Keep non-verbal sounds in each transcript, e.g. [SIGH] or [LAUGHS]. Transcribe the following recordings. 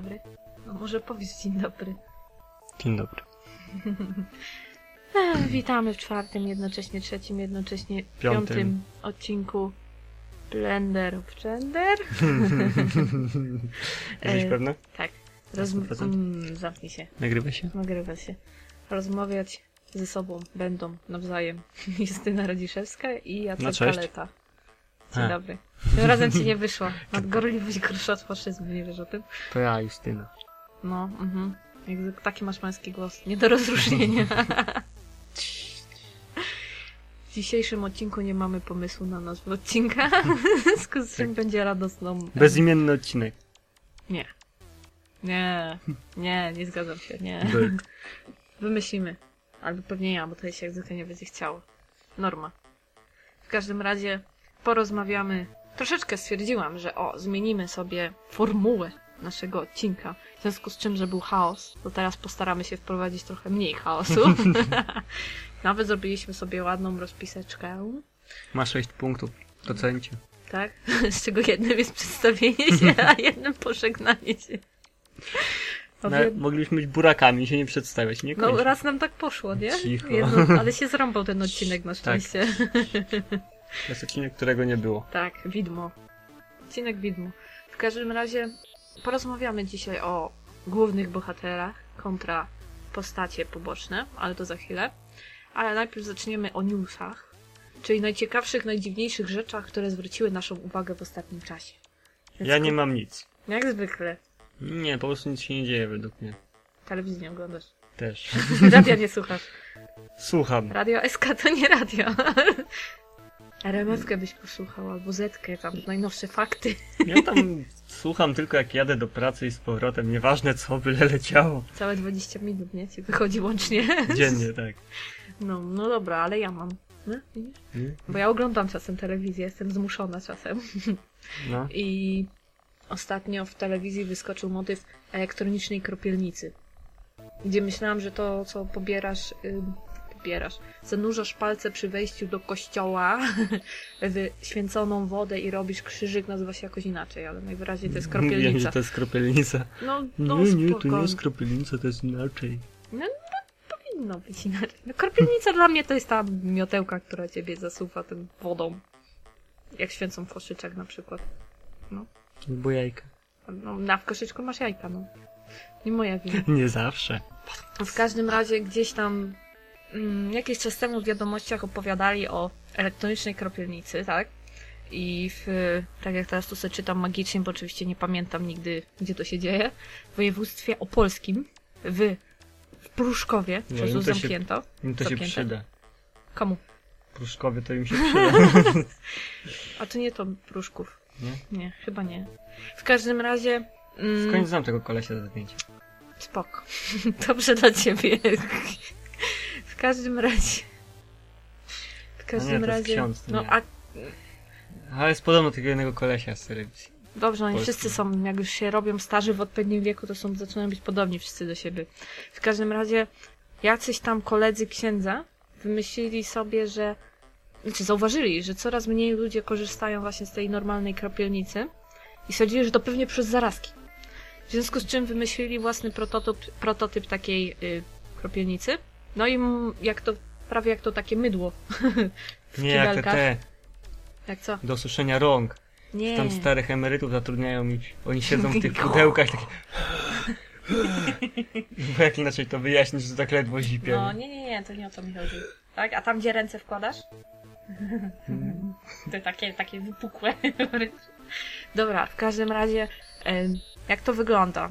dobry. No może powiedz dzień dobry. Dzień dobry. [LAUGHS] Ech, witamy w czwartym, jednocześnie trzecim, jednocześnie piątym, Piątym. odcinku Blender of Gender. [LAUGHS] Jesteś E, pewny? Tak. Rozm- 100%? mm, zamknij się, Nagrywa się? nagrywa się. Rozmawiać ze sobą będą nawzajem [LAUGHS] Justyna Radziszewska i Jacek No. Kaleta. Dzień A. dobry. Tym razem ci nie [LAUGHS] wyszło. Nadgorliwość gorsza od faszyzmu, nie wiesz o tym? To ja, Justyna. No, mhm. Jak taki masz męski głos. Nie do rozróżnienia. [LAUGHS] W dzisiejszym odcinku nie mamy pomysłu na nazwę odcinka. W [LAUGHS] związku z czym Tak. będzie radosną. Bezimienny odcinek. Nie. Nie. Nie, nie zgadzam się. Nie. Byk. Wymyślimy. Albo pewnie ja, bo to się jak zwykle nie będzie chciało. Norma. W każdym razie porozmawiamy. Troszeczkę stwierdziłam, że o, zmienimy sobie formułę naszego odcinka. W związku z czym, że był chaos, to teraz postaramy się wprowadzić trochę mniej chaosu. [LAUGHS] Nawet zrobiliśmy sobie ładną rozpiseczkę. Ma 6 punktów. Docencie. Tak? [LAUGHS] Z czego jednym jest przedstawienie się, a [LAUGHS] jednym pożegnanie się. No, mogliśmy być burakami, się nie przedstawiać, nie No raz nam tak poszło, nie? Cicho. Jedno, ale się zrąbał ten odcinek na szczęście. To jest odcinek, którego nie było. Tak, widmo. Odcinek widmo. W każdym razie porozmawiamy dzisiaj o głównych bohaterach kontra postacie poboczne, ale to za chwilę. Ale najpierw zaczniemy o newsach, czyli najciekawszych, najdziwniejszych rzeczach, które zwróciły naszą uwagę w ostatnim czasie. Więc Ja nie mam nic. Jak zwykle. Nie, po prostu nic się nie dzieje według mnie. Telewizję nie oglądasz. Też. [LAUGHS] Radia nie słuchasz. Słucham. Radio SK to nie radio. [LAUGHS] RMF-kę byś posłuchał, albo Zetkę, tam najnowsze fakty. Ja tam słucham tylko jak jadę do pracy i z powrotem. Nieważne co, byle leciało. Całe 20 minut, nie? Ci wychodzi łącznie. Dziennie, tak. No, no dobra, ale ja mam. No? Bo ja oglądam czasem telewizję, jestem zmuszona czasem. No. I ostatnio w telewizji wyskoczył motyw elektronicznej kropielnicy. Gdzie myślałam, że to, co pobierasz, pobierasz, zanurzasz palce przy wejściu do kościoła [LAUGHS] w święconą wodę i robisz krzyżyk, nazywa się jakoś inaczej, ale najwyraźniej to jest [LAUGHS] kropielnica. że to jest kropielnica. No, no Nie, nie, to nie jest kropielnica, to jest inaczej. Powinno być inaczej. No, kropielnica dla mnie to jest ta miotełka, która ciebie zasuwa tym wodą. Jak święcą w koszyczek na przykład. Bo jajka. No, na w koszyczku masz jajka, no. Nie moja wina. [LAUGHS] Nie zawsze. W każdym razie gdzieś tam jakiś czas temu w wiadomościach opowiadali o elektronicznej kropielnicy, tak? I w, tak jak teraz tu sobie czytam magicznie, bo oczywiście nie pamiętam nigdy, gdzie to się dzieje, w województwie opolskim, w, w Pruszkowie, Nie, przez zamknięto. Im to się przyda. Komu? Pruszkowie to im się [LAUGHS] przyda. A to nie to Pruszków. Nie? Nie, chyba nie. W każdym razie... W Mm, końcu znam tego kolesia za zdjęcie. Spoko. [LAUGHS] Dobrze dla ciebie. W każdym razie. W każdym nie, to jest razie. ksiądz, no nie. a Ale jest podobno tego jednego kolesia z telewizji. dobrze, oni Polski. wszyscy są, jak już się robią starzy w odpowiednim wieku, to są zaczynają być podobni wszyscy do siebie. W każdym razie jacyś tam koledzy księdza wymyślili sobie, że znaczy zauważyli, że coraz mniej ludzie korzystają właśnie z tej normalnej kropielnicy i stwierdzili, że to pewnie przez zarazki. W związku z czym wymyślili własny prototyp, prototyp takiej y, kropielnicy. No i jak to, prawie jak to takie mydło [LAUGHS] w Nie, jak te, te Jak co? do suszenia rąk. Nie. Tam starych emerytów zatrudniają i oni siedzą w tych pudełkach takie... [LAUGHS] Bo jak inaczej to wyjaśnić, że tak ledwo zipią. No nie, nie, nie, to nie o to mi chodzi. Tak? A tam gdzie ręce wkładasz? [LAUGHS] To takie, takie wypukłe. Dobra, w każdym razie jak to wygląda?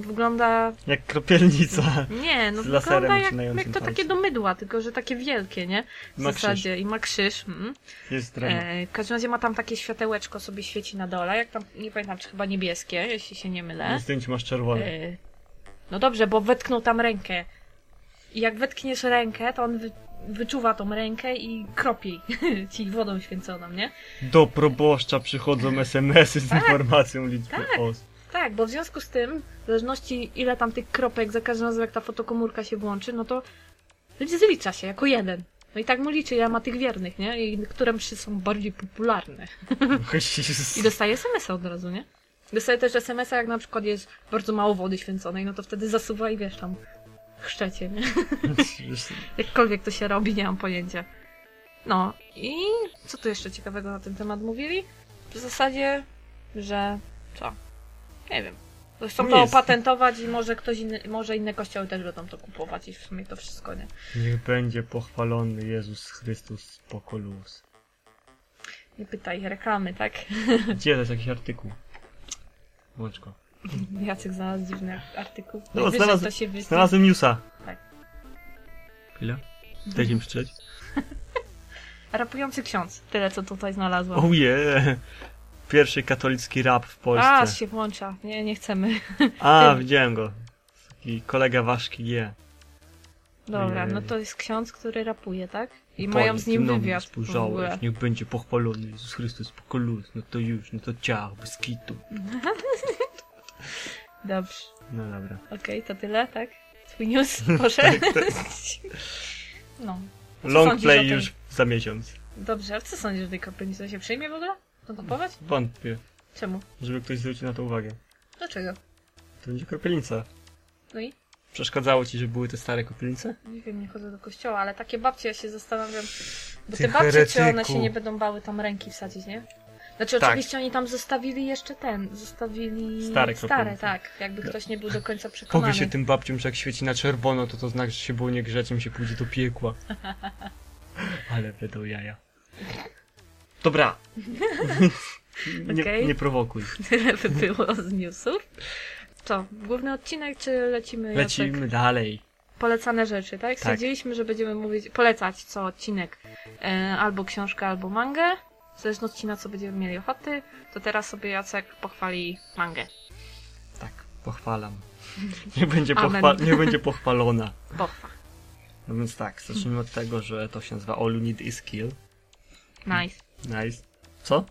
Wygląda... Jak kropielnica. Nie, no Z laserem jak, jak to palce. takie do mydła, tylko że takie wielkie, nie? W Ma krzyż. zasadzie. I ma krzyż. Mm. Jest. E, w każdym razie ma tam takie światełeczko sobie świeci na dole, jak tam, nie pamiętam, czy chyba niebieskie, jeśli się nie mylę. Na zdjęciu masz czerwone. E, no dobrze, bo wetknął tam rękę. I jak wetkniesz rękę, to on wy, wyczuwa tą rękę i kropi [LAUGHS] ci wodą święconą, nie? Do proboszcza przychodzą SMS-y z Tak. informacją liczby Tak. osób. Tak, bo w związku z tym, w zależności ile tam tych kropek za każdym razem jak ta fotokomórka się włączy, no to zlicza się jako jeden. No i tak mu liczy, ile ma tych wiernych, nie? I które mszy są bardziej popularne. I dostaje SMS-a od razu, nie? Dostaję też SMS-a, jak na przykład jest bardzo mało wody święconej, no to wtedy zasuwa i wiesz tam chrzczecie, nie? [LAUGHS] Jakkolwiek to się robi, nie mam pojęcia. No i co tu jeszcze ciekawego na ten temat mówili? W zasadzie, że co? Nie wiem. Chcą to opatentować i może ktoś inny, może inne kościoły też będą to kupować i w sumie to wszystko, nie? Niech będzie pochwalony Jezus Chrystus Pokolus. Nie pytaj, reklamy, tak? [LAUGHS] Gdzie to jest jakiś artykuł? Włącz go. Jacek znalazł dziwny artykuł. No, znalazł- to się wytnie. Znalazłem newsa. Tak. Chwila. Dajcie mi przeczytać. Rapujący ksiądz. Tyle, co tutaj znalazłam. Oh yeah. Pierwszy katolicki rap w Polsce. A, się włącza. Nie, nie chcemy. A, [LAUGHS] widziałem go. Taki kolega Waszki G. Dobra, no to jest ksiądz, który rapuje, tak? I Panie, mają z nim mną wywiad. Spojrzałeś, niech będzie pochwalony Jezus Chrystus Pokolus. No to już, no to ciao, bez kitu. [LAUGHS] Dobrze. No dobra. Okej, to tyle, tak? Twój news [LAUGHS] poszedł. no. Co Long sądzisz o play już za miesiąc. Dobrze, ale co sądzisz o tej kaplicy? To się przyjmie w ogóle? To kupować? Wątpię, Czemu? żeby ktoś zwrócił na to uwagę. Dlaczego? To będzie kropielnica. No i? Przeszkadzało ci, że były te stare kopielnice? Nie wiem, nie chodzę do kościoła, ale takie babcie, ja się zastanawiam, bo Ty te babcie, czy one heretyku. się nie będą bały tam ręki wsadzić, nie? Znaczy Tak. oczywiście oni tam zostawili jeszcze ten, zostawili Stare stare tak, jakby No. ktoś nie był do końca przekonany. Powie się tym babciom, że jak świeci na czerwono, to to znak, że się było niegrzecznym, się pójdzie do piekła. [LAUGHS] Ale będą jaja. Dobra. [LAUGHS] nie, Okej. nie prowokuj. Tyle by było z newsów. Co, główny odcinek, czy lecimy? Jacek? Lecimy dalej. Polecane rzeczy, tak? Tak. Stwierdziliśmy, że będziemy mówić, polecać co odcinek e, albo książkę, albo mangę. W zależności na co będziemy mieli ochoty, to teraz sobie Jacek pochwali mangę. Tak, pochwalam. [LAUGHS] Nie będzie, pochwa- nie będzie pochwalona. Pochwa. No więc tak, zacznijmy od tego, że to się nazywa All You Need Is Kill. Nice. Nice. Co?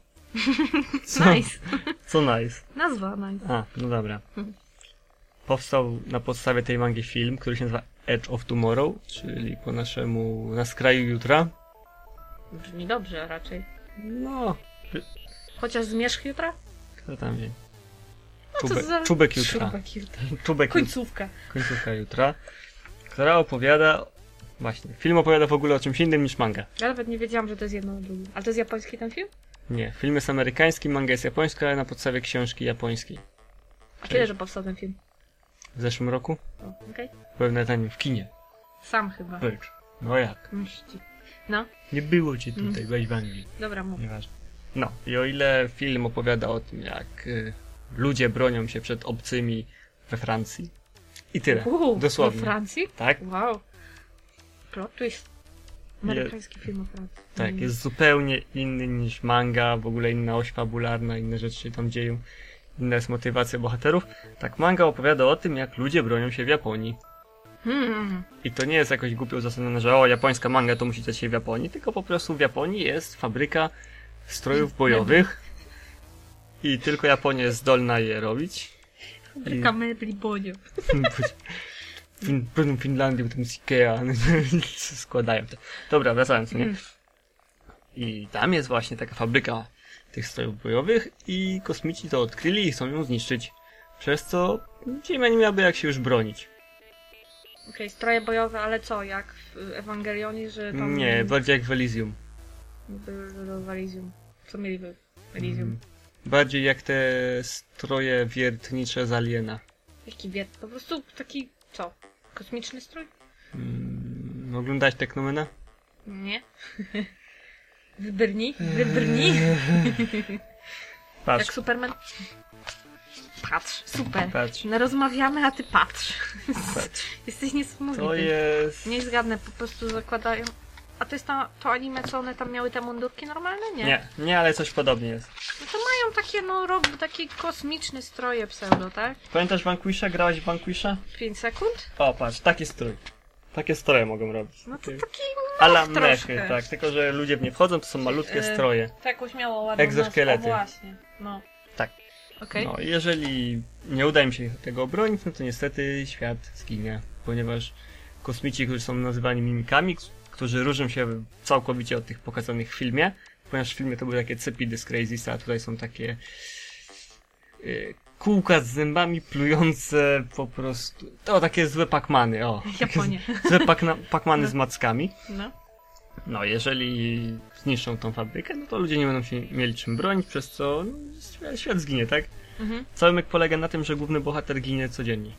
[LAUGHS] Co? Nice. Co nice? Nazwa nice. A, no dobra. Powstał na podstawie tej mangi film, który się nazywa Edge of Tomorrow, czyli po naszemu Na skraju jutra. Brzmi dobrze raczej. No, Chociaż zmierzch jutra? kto tam wie. No za- czubek jutra. Czubek jutra. Czubek jutra. Końcówka. Końcówka jutra. Która opowiada... Właśnie, film opowiada w ogóle o czymś innym niż manga. Ja nawet nie wiedziałam, że to jest jedno na drugim. Ale to jest japoński ten film? Nie, film jest amerykański, manga jest japońska, ale na podstawie książki japońskiej. A kiedy, że powstał ten film? W zeszłym roku? O, okej. Byłem na tanim w kinie. Sam chyba. Precz. No jak? Mści. No, Nie było cię tutaj, byłeś w Anglii. dobra, mów. Nieważne. No, i o ile film opowiada o tym, jak y, ludzie bronią się przed obcymi we Francji. I tyle. Uuu, Dosłownie. We Francji? Tak? Wow. Plot twist. Amerykański film Francji. Tak, Mm. jest zupełnie inny niż manga, w ogóle inna oś fabularna, inne rzeczy się tam dzieją. Inna jest motywacja bohaterów. Tak, manga opowiada o tym, jak ludzie bronią się w Japonii. Hmm. I to nie jest jakoś głupio uzasadnione, że o, japońska manga to musi dziać się w Japonii, tylko po prostu w Japonii jest fabryka strojów bojowych i tylko Japonia jest zdolna je robić. Fabryka mebli Bonio. [LAUGHS] Fin, pewną Finlandię, tam z Ikea, [LAUGHS] składają to. Dobra, wracając, nie? Mm. I tam jest właśnie taka fabryka tych strojów bojowych i kosmici to odkryli i chcą ją zniszczyć. Przez co Ziemia nie miałaby jak się już bronić. Okej, stroje bojowe, ale co, jak w Ewangelionie, że tam... Nie, bardziej jak w Elysium. w Elysium. Co mieli w Elysium? Mm. Bardziej jak te stroje wiertnicze z Aliena. Jaki wiet? Po prostu taki, co? Kosmiczny strój? Mm, oglądałeś Teknomena? Nie. [LAUGHS] Wybrni? Wybrni? [LAUGHS] Patrz, Jak Superman? Patrz, super. patrz, No rozmawiamy, a ty patrz. patrz. [LAUGHS] Jesteś niesamowity. To jest... Nie zgadnę, po prostu zakładają... A to jest ta, to anime, co one tam miały te mundurki normalne? Nie. Nie, nie, ale coś podobnie jest. No to mają takie, no, rob, takie kosmiczne stroje pseudo, tak? Pamiętasz Vanquisha? Grałaś w Vanquisha? 5 sekund? O, patrz, taki strój. Takie stroje mogą robić. No to taki Ala troszkę. mechy, tak, tylko że ludzie w nie wchodzą, to są malutkie E, stroje. taką śmiało ładną Egzoszkielety. nazwę. O, właśnie, no. Tak. Okej. No jeżeli nie uda im się tego obronić, no to niestety świat zginie, ponieważ kosmici, którzy są nazywani mimikami, którzy różnią się całkowicie od tych pokazanych w filmie, ponieważ w filmie to były takie cepidy z Crazysa, a tutaj są takie y, kółka z zębami plujące po prostu. To takie złe pakmany, o. [LAUGHS] Japonia. Złe pakna, pakmany z mackami. No. No, jeżeli zniszczą tą fabrykę, no to ludzie nie będą się mieli czym bronić, przez co no, świat- świat zginie, tak? Mhm. Cały myk polega na tym, że główny bohater ginie codziennie.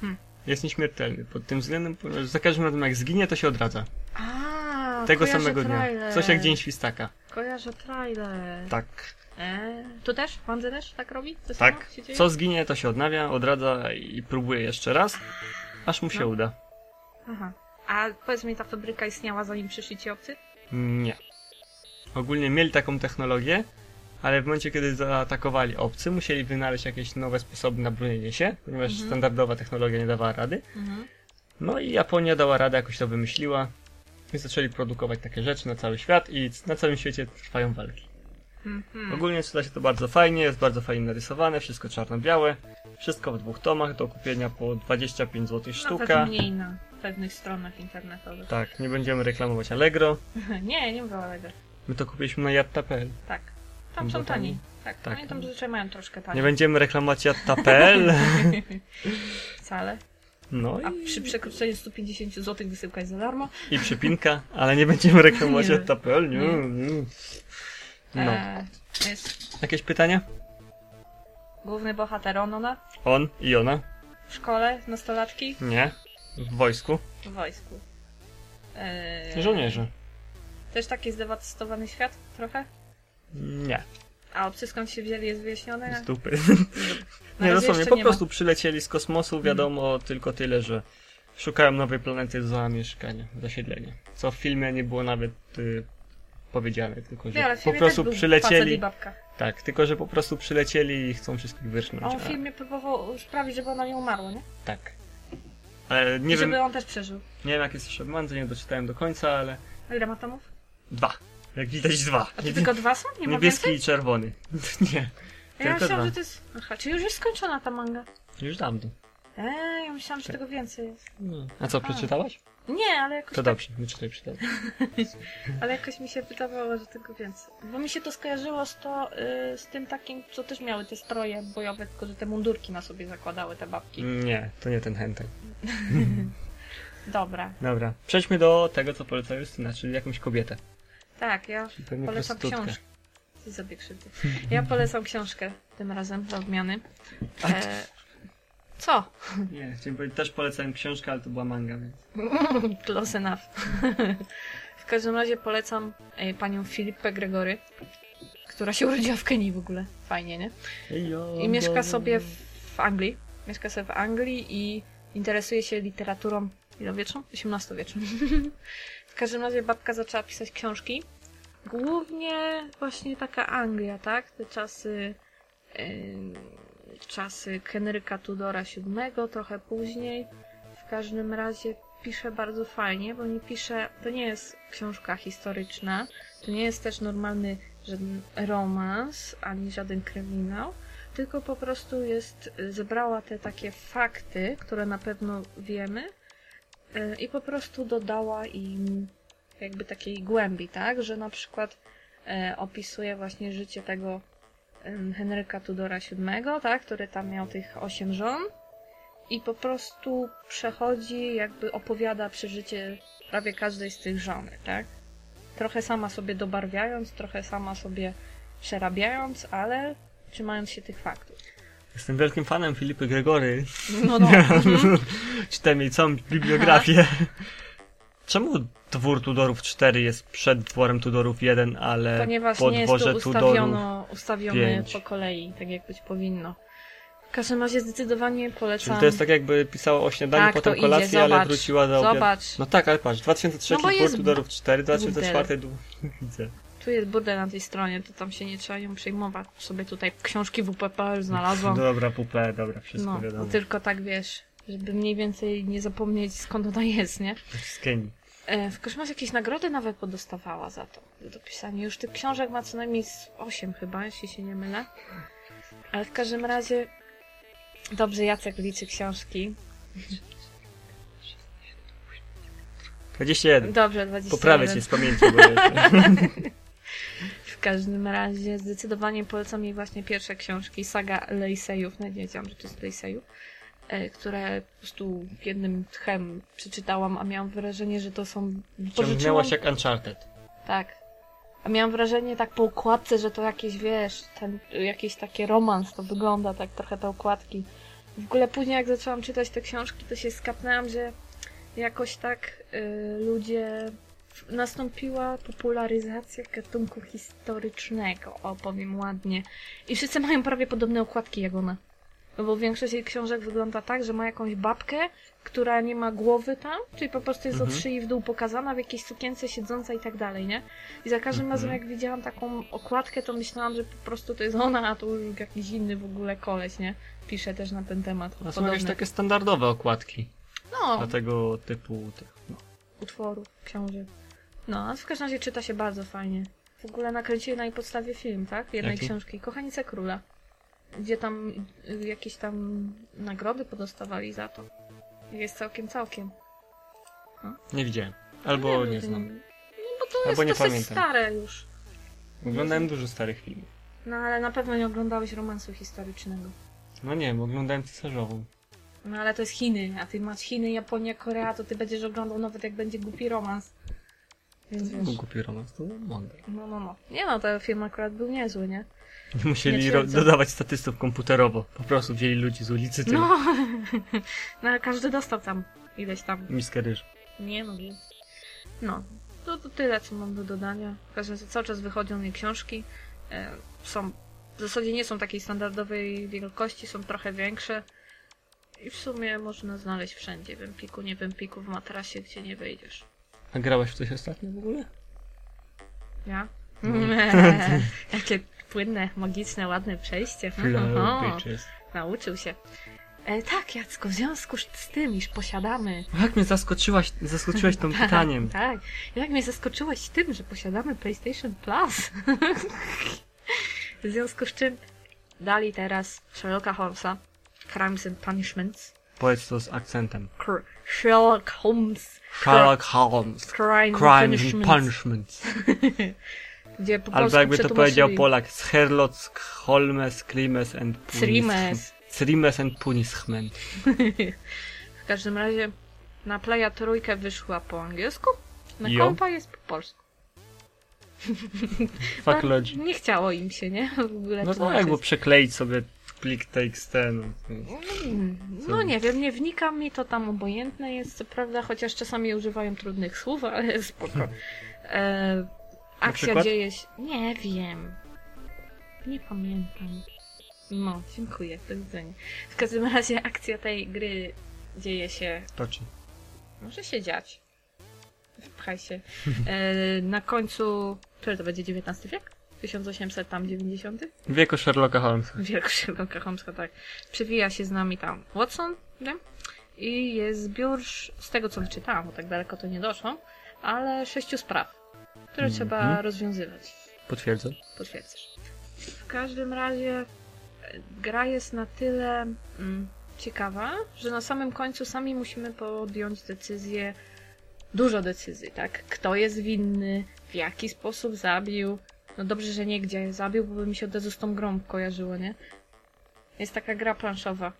Hmm. Jest nieśmiertelny. Pod tym względem, za każdym razem jak zginie, to się odradza. A, Tego samego dnia. trailer. Coś jak Dzień Świstaka. Kojarzę trailer. Tak. E, tu też? Wanzy też tak robi? To Tak. Co zginie, to się odnawia, odradza i próbuje jeszcze raz, aż mu się No. uda. Aha. A powiedz mi, ta fabryka istniała zanim przyszli ci obcy? Nie. Ogólnie mieli taką technologię, ale w momencie, kiedy zaatakowali obcy, musieli wynaleźć jakieś nowe sposoby na bronienie się, ponieważ Mhm. standardowa technologia nie dawała rady. Mhm. No i Japonia dała radę, jakoś to wymyśliła. I zaczęli produkować takie rzeczy na cały świat i na całym świecie trwają walki. Mhm. Ogólnie czyta się to bardzo fajnie, jest bardzo fajnie narysowane, wszystko czarno-białe, wszystko w dwóch tomach, do kupienia po 25 zł sztuka. Nawet mniej na pewnych stronach internetowych. Tak, nie będziemy reklamować Allegro. [LAUGHS] nie, nie było tego. My to kupiliśmy na jatta.pl. Tak. Tam są tani. Tak, tak. pamiętam, że zazwyczaj mają troszkę Nie taniej. będziemy reklamować jatta.pl. [LAUGHS] Wcale. No A i, przy przekroczeniu 150 zł wysyłka jest za darmo. i przypinka, ale nie będziemy reklamować Nie. jatta.pl. Nie, Nie. nie. No. E, jest Jakieś pytania? główny bohater Onona On i ona? w szkole, nastolatki, Nie. W wojsku? w wojsku. E, Żołnierze? Też taki zdewastowany świat trochę? Nie. A obcy skąd się wzięli jest wyjaśnione? Z dupy. Nie, [LAUGHS] dosłownie, jeszcze po ma. prostu przylecieli z kosmosu, wiadomo tylko tyle, że szukają nowej planety do zamieszkania, zasiedlenia. Co w filmie nie było nawet y, powiedziane, tylko że Nie, po prostu przylecieli. Tak, tylko że po prostu przylecieli i chcą wszystkich A wyrżnąć. on w filmie próbował sprawić, żeby ona nie umarła, nie? Tak. Ale nie I wiem, żeby on też przeżył. nie wiem jak jest jeszcze w Mandze, nie doczytałem do końca, ale A ile ma tomów? dwa. Jak widać dwa. A to tylko dwa są? Nie ma Niebieski więcej? i czerwony. [LAUGHS] nie, Ja tylko myślałam, dwa. że to jest... Aha, czy już jest skończona ta manga? już dawno. Eee, ja myślałam, że tego więcej jest. No. A co, przeczytałaś? Nie, ale jakoś To tak, dobrze, nie czytaj, czytaj. ale jakoś mi się wydawało, że tego więcej. Bo mi się to skojarzyło z to, y, z tym takim, co też miały te stroje bojowe, tylko że te mundurki na sobie zakładały te babki. Nie, to nie ten hentai. [LAUGHS] Dobra. Dobra, przejdźmy do tego, co poleca Justyna, czyli jakąś kobietę. Tak, ja pewnie polecam książkę. Ty sobie krzywdy. Ja polecam książkę tym razem do odmiany. E, co? Nie, chciałem powiedzieć, też polecałem książkę, ale to była manga, więc... [LAUGHS] Close enough. [LAUGHS] w każdym razie polecam e, panią Filipę Gregory, która się urodziła w Kenii w ogóle. Fajnie, nie? I mieszka sobie w, w Anglii. Mieszka sobie w Anglii i interesuje się literaturą ilowieczną? XVIII-wieczną. [LAUGHS] w każdym razie babka zaczęła pisać książki. Głównie właśnie taka Anglia, tak? Te czasy em, czasy Henryka Tudora VII, trochę później. W każdym razie pisze bardzo fajnie, bo nie pisze, to nie jest książka historyczna, to nie jest też normalny żaden romans, ani żaden kryminał, tylko po prostu jest, zebrała te takie fakty, które na pewno wiemy i po prostu dodała im jakby takiej głębi, tak, że na przykład e, opisuje właśnie życie tego Henryka Tudora VII, tak, który tam miał tych osiem żon i po prostu przechodzi, jakby opowiada przeżycie prawie każdej z tych żony, tak? Trochę sama sobie dobarwiając, trochę sama sobie przerabiając, ale trzymając się tych faktów. Jestem wielkim fanem Filipy Gregory. No, no. [LAUGHS] Czytam jej całą bibliografię. Czemu dwór Tudorów 4 jest przed dworem Tudorów 1, ale Ponieważ po nie jest to ustawiono, ustawione pięć. po kolei, tak jak być powinno. W każdym razie zdecydowanie polecam. Czyli to jest tak jakby pisała o śniadaniu, Tak, potem idzie, ale wróciła do obiadu. Zobacz, No tak, ale patrz, 2003 No dwór Tudorów 4, 2004 du... Widzę. Tu jest burdel na tej stronie, to tam się nie trzeba ją przejmować. Sobie tutaj książki WPP znalazłam. [LAUGHS] Dobra, puple, dobra, wszystko No, wiadomo. tylko tak wiesz, żeby mniej więcej nie zapomnieć skąd ona jest, nie? Z Kenii. E, w każdym razie jakieś nagrody nawet podostawała za to, za to pisanie. Już tych książek ma co najmniej z 8 chyba, jeśli się nie mylę. Ale w każdym razie dobrze Jacek liczy książki. 21. Dobrze, 20. Poprawię cię z pamięci, bo. [LAUGHS] W każdym razie zdecydowanie polecam jej właśnie pierwsze książki, saga Lejsejów, nawet nie wiedziałam, że to jest Lejsejów, e, które po prostu jednym tchem przeczytałam, a miałam wrażenie, że to są... Ciągnęłaś jak Uncharted. Tak. A miałam wrażenie tak po układce, że to jakieś, wiesz, ten, jakieś takie romans to wygląda, tak trochę te okładki. W ogóle później jak zaczęłam czytać te książki, to się skapnęłam, że jakoś tak y, ludzie... Nastąpiła popularyzacja gatunku historycznego, o powiem ładnie. I wszyscy mają prawie podobne okładki jak ona. No bo większość jej książek wygląda tak, że ma jakąś babkę, która nie ma głowy tam, czyli po prostu jest od Mhm. szyi w dół pokazana, w jakiejś sukience siedząca i tak dalej, nie? I za każdym razem Mhm. jak widziałam taką okładkę, to myślałam, że po prostu to jest ona, a to już jakiś inny w ogóle koleś, nie? Pisze też na ten temat. To są jakieś takie standardowe okładki No, dla tego typu tych, no. utworów, książek. No, a w każdym razie czyta się bardzo fajnie. W ogóle nakręcili na jej podstawie film, tak? Jednej Jaki? książki. Kochanice Króla. Gdzie tam y, jakieś tam nagrody podostawali za to. Jest całkiem, całkiem. Nie widziałem. Albo wiem, nie to znam. No bo to Albo jest nie dosyć pamiętam. stare już. Oglądałem dużo starych filmów. No ale na pewno nie oglądałeś romansu historycznego. No nie wiem, oglądałem cesarzową. No ale to jest Chiny, a ty masz Chiny, Japonia, Korea, to ty będziesz oglądał nawet jak będzie głupi romans. Więc To wiesz. głupi romans, to mądre. No, no, no. Nie no, ten film akurat był niezły, nie? Nie [LAUGHS] musieli Nie dodawać statystów komputerowo. Po prostu wzięli ludzi z ulicy, tyle. No, [LAUGHS] no ale każdy dostał tam ileś tam. Miskę ryżu. Nie no, nie. No, to, to tyle, co mam do dodania. W każdym razie cały czas wychodzą jej książki. E, są, w zasadzie nie są takiej standardowej wielkości, są trochę większe. I w sumie można znaleźć wszędzie. W Empiku, nie w Empiku, w matrasie, gdzie nie wejdziesz. A w coś ostatnio w ogóle? Ja? No. [LAUGHS] Jakie płynne, magiczne, ładne przejście. Flow bitches. Nauczył się. E, tak, Jacku, w związku z tym, iż posiadamy Jak mnie zaskoczyłaś, zaskoczyłaś tym [LAUGHS] pytaniem. Tak. Jak mnie zaskoczyłeś tym, że posiadamy PlayStation Plus. [LAUGHS] w związku z czym dali teraz Sherlocka Holmesa Crimes and Punishments. Powiedz to z akcentem. Cr- Sherlock Holmes Sherlock Holmes. Crime, Crime and Punishments. Punishments. [LAUGHS] Gdzie po Albo jakby to powiedział Polak. Sherlock Holmes, Crimes and Crimes. Crimes and Punishment. [LAUGHS] W każdym razie na Playa trójkę wyszła po angielsku, na Jo. kompa jest po polsku. Fuck [LAUGHS] No. Nie chciało im się, nie? W ogóle No tak, bo przekleić sobie plik TXT, no. Nie wiem, nie wnikam mi to tam obojętne jest, co prawda, chociaż czasami używają trudnych słów, ale [LAUGHS] spoko. E, akcja dzieje się... Nie wiem. Nie pamiętam. No, dziękuję, do widzenia. W każdym razie akcja tej gry dzieje się... Toczy. Może się dziać. Wpchaj się. E, na końcu... Który to będzie XIX wiek? 1800 tam 90? W wieku Sherlocka Holmesa. Wielka Sherlocka Holmesa, tak. Przewija się z nami tam Watson, nie? I jest zbiór, z tego co wyczytałam, bo tak daleko to nie doszłam, ale sześciu spraw, które Mhm. trzeba rozwiązywać. Potwierdzę. Potwierdzasz. W każdym razie e, gra jest na tyle mm, ciekawa, że na samym końcu sami musimy podjąć decyzję, dużo decyzji, tak? Kto jest winny, w jaki sposób zabił. No dobrze, że nie gdzie zabił, bo by mi się od razu z tą grą kojarzyło, nie? Jest taka gra planszowa.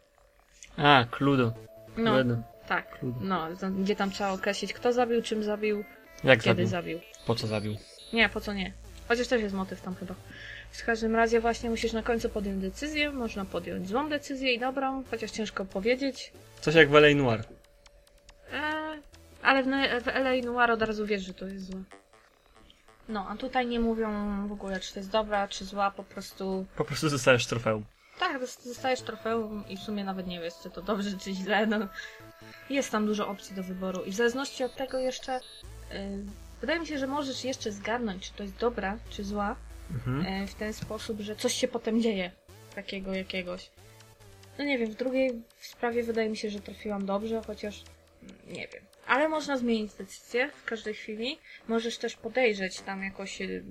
A, Cluedo. No, Cluedo. tak. Cluedo. No, gdzie tam trzeba określić, kto zabił, czym zabił, Jak kiedy zabił? zabił. Po co zabił? Nie, po co nie? Chociaż też jest motyw tam chyba. W każdym razie właśnie musisz na końcu podjąć decyzję, można podjąć złą decyzję i dobrą, chociaż ciężko powiedzieć. Coś jak w L.A. Noir. Eee, ale w, w LA Noir od razu wiesz, że to jest złe. No, a tutaj nie mówią w ogóle, czy to jest dobra, czy zła, po prostu... Po prostu zostajesz trofeum. Tak, dostajesz trofeum i w sumie nawet nie wiesz, czy to dobrze, czy źle, no. Jest tam dużo opcji do wyboru i w zależności od tego jeszcze... Yy, wydaje mi się, że możesz jeszcze zgadnąć, czy to jest dobra, czy zła, Mhm. e, w ten sposób, że coś się potem dzieje takiego jakiegoś. No nie wiem, w drugiej sprawie wydaje mi się, że trafiłam dobrze, chociaż mm, nie wiem. Ale można zmienić decyzję w każdej chwili. Możesz też podejrzeć tam jakoś, y,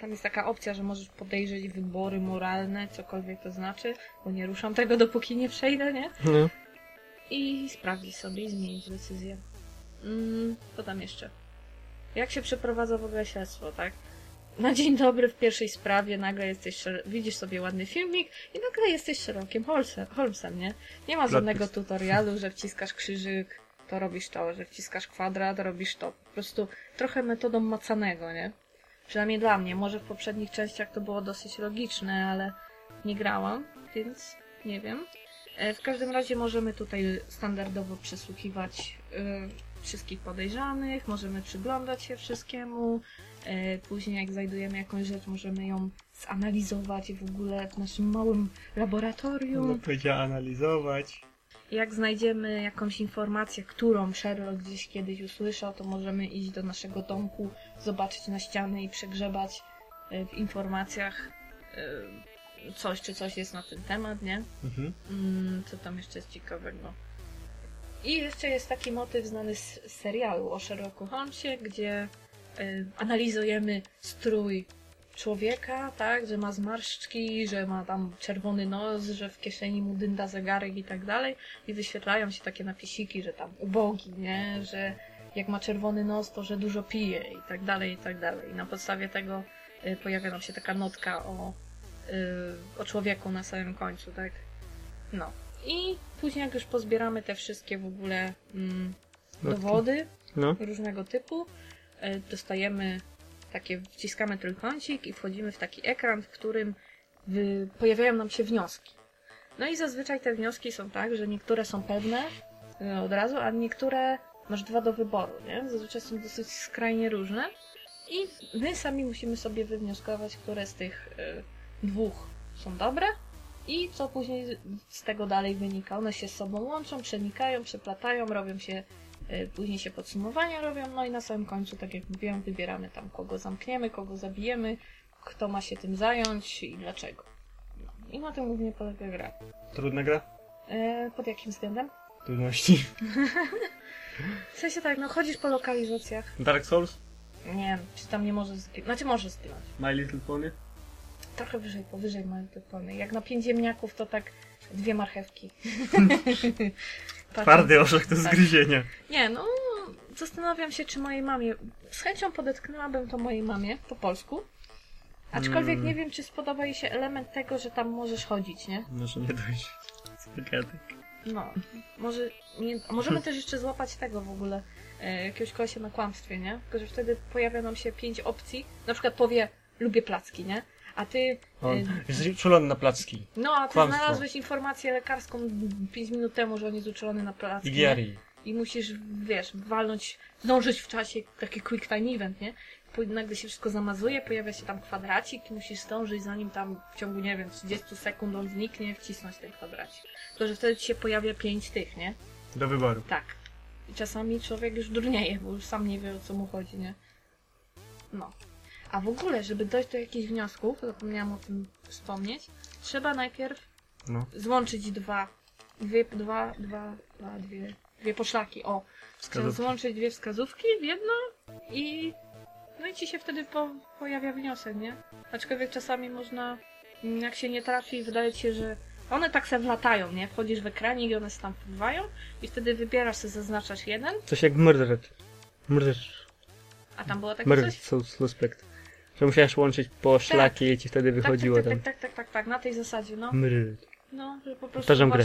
tam jest taka opcja, że możesz podejrzeć wybory moralne, cokolwiek to znaczy, bo nie ruszam tego dopóki nie przejdę, nie? No. I sprawdzić sobie i zmienić decyzję. Mm, co tam jeszcze? Jak się przeprowadza w ogóle śledztwo, tak? na dzień dobry w pierwszej sprawie nagle jesteś, widzisz sobie ładny filmik i nagle jesteś Sherlockiem Holmesem, Holmesem, nie? Nie ma żadnego tutorialu, że wciskasz krzyżyk, to robisz to, że wciskasz kwadrat, robisz to. Po prostu trochę metodą macanego, nie? Przynajmniej dla mnie. Może w poprzednich częściach to było dosyć logiczne, ale nie grałam, więc nie wiem. E, W każdym razie możemy tutaj standardowo przesłuchiwać y, wszystkich podejrzanych, możemy przyglądać się wszystkiemu. E, Później jak znajdujemy jakąś rzecz, możemy ją zanalizować w ogóle w naszym małym laboratorium. powiedziała analizować. Jak znajdziemy jakąś informację, którą Sherlock gdzieś kiedyś usłyszał, to możemy iść do naszego domku, zobaczyć na ściany i przegrzebać e, w informacjach e, coś, czy coś jest na ten temat, nie? Mhm. Mm, co tam jeszcze jest ciekawego? I jeszcze jest taki motyw znany z serialu o Sherlocku Holmesie, gdzie y, analizujemy strój człowieka, tak, że ma zmarszczki, że ma tam czerwony nos, że w kieszeni mu dynda zegarek i tak dalej i wyświetlają się takie napisiki, że tam ubogi, nie, że jak ma czerwony nos, to że dużo pije i tak dalej, i tak dalej. I na podstawie tego y, pojawia nam się taka notka o, y, o człowieku na samym końcu, tak. No. I później jak już pozbieramy te wszystkie w ogóle mm, dowody No. różnego typu, e, dostajemy takie, wciskamy trójkącik i wchodzimy w taki ekran, w którym wy, pojawiają nam się wnioski. No i zazwyczaj te wnioski są tak, że niektóre są pewne e, od razu, a niektóre masz dwa do wyboru, nie? Zazwyczaj są dosyć skrajnie różne i my sami musimy sobie wywnioskować, które z tych e, dwóch są dobre i co później z- tego dalej wynika. One się z sobą łączą, przenikają, przeplatają, robią się Y, Później się podsumowania robią, no i na samym końcu, tak jak mówiłam, wybieramy tam, kogo zamkniemy, kogo zabijemy, kto ma się tym zająć i dlaczego. No. I na tym głównie polega gra. Trudna gra? E, pod jakim względem? Trudności. [LAUGHS] W sensie tak, no chodzisz po lokalizacjach. Dark Souls? Nie czy tam nie możesz zginąć. Znaczy możesz zginąć. My Little Pony? Trochę wyżej, powyżej mają te plony. Jak na pięć ziemniaków, to tak dwie marchewki. [LAUGHS] Patrząc- Twardy orzech do tak. zgryzienia. Nie, no zastanawiam się, czy mojej mamie. Z chęcią podetknęłabym to mojej mamie po polsku. Aczkolwiek Mm. nie wiem, czy spodoba jej się element tego, że tam możesz chodzić, nie? Może nie dojść. Spagatek. No, może. Nie, możemy też jeszcze złapać tego w ogóle. E, jakiegoś kolesia na kłamstwie, nie? Tylko, że wtedy pojawia nam się pięć opcji. Na przykład powie, lubię placki, nie? A ty. O, E, jesteś uczulony na placki. no, a ty kłamstwo. znalazłeś informację lekarską 5 minut temu, że on jest uczulony na placki. Igiari. i musisz, wiesz, walnąć, zdążyć w czasie, taki quick time event, nie? Nagle się wszystko zamazuje, pojawia się tam kwadracik i musisz zdążyć, zanim tam w ciągu, nie wiem, 30 sekund on zniknie, wcisnąć ten kwadracik. Tylko, że wtedy ci się pojawia pięć tych, nie? Do wyboru. Tak. I czasami człowiek już durnieje, bo już sam nie wie, o co mu chodzi, nie? No. A w ogóle, żeby dojść do jakichś wniosków, zapomniałam o tym wspomnieć, trzeba najpierw No. złączyć dwa, dwie, dwa, dwa, dwa, dwie, dwie poszlaki, o. Trzeba złączyć dwie wskazówki w jedno i no i ci się wtedy po, pojawia wniosek, nie? Aczkolwiek czasami można, jak się nie trafi, wydaje ci się, że one tak se wlatają, nie? Wchodzisz w ekranik i one się tam wpływają i wtedy wybierasz sobie, zaznaczasz jeden, Coś jak Murdered. Murdered. a tam było takie Murdered coś? Sus- Suspect. Że musiałeś łączyć po szlaki i ci wtedy Tak, wychodziło tak, tak, tam. tak, tak, tak, tak, tak, na tej zasadzie, no. Murdered. No, że po prostu Powtarzam grę.